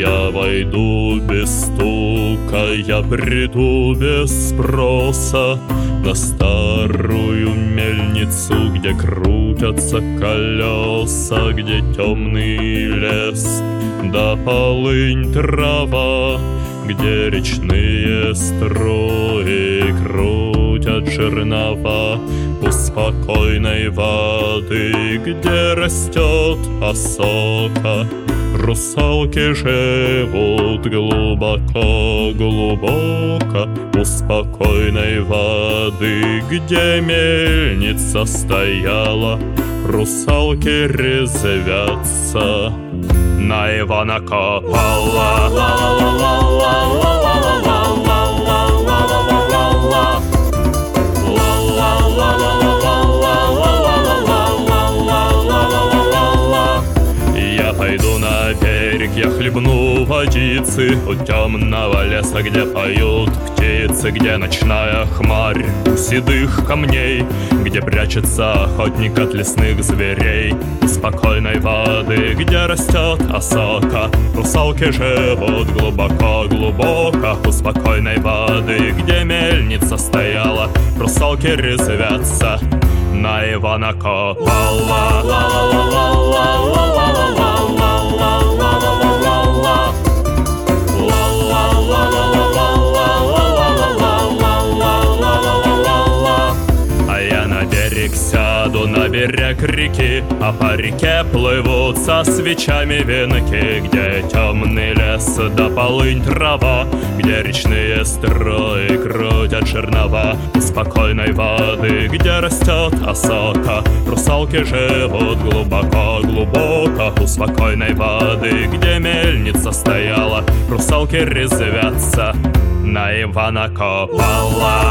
Я войду без стука, я приду без спроса На старую мельницу, где крутятся колеса Где темный лес, да полынь трава Где речные струи крутят жернова У спокойной воды, где растет осока Русалки живут глубоко-глубоко У спокойной воды, где мельница стояла. Русалки резвятся на Ивана Копала я хлебну водицы У темного леса, где поют птицы Где ночная хмарь у седых камней Где прячется охотник от лесных зверей У спокойной воды, где растет осока. Русалки живут глубоко-глубоко У спокойной воды, где мельница стояла. Русалки резвятся на Ивана Копала сяду на берег реки, а по реке плывут со свечами венки, где темный лес да полынь трава, где речные строи крутят чернова, спокойной воды, где растет осока, русалки живут глубоко-глубоко, у спокойной воды, где мельница стояла, русалки резвятся на Ивана Копала.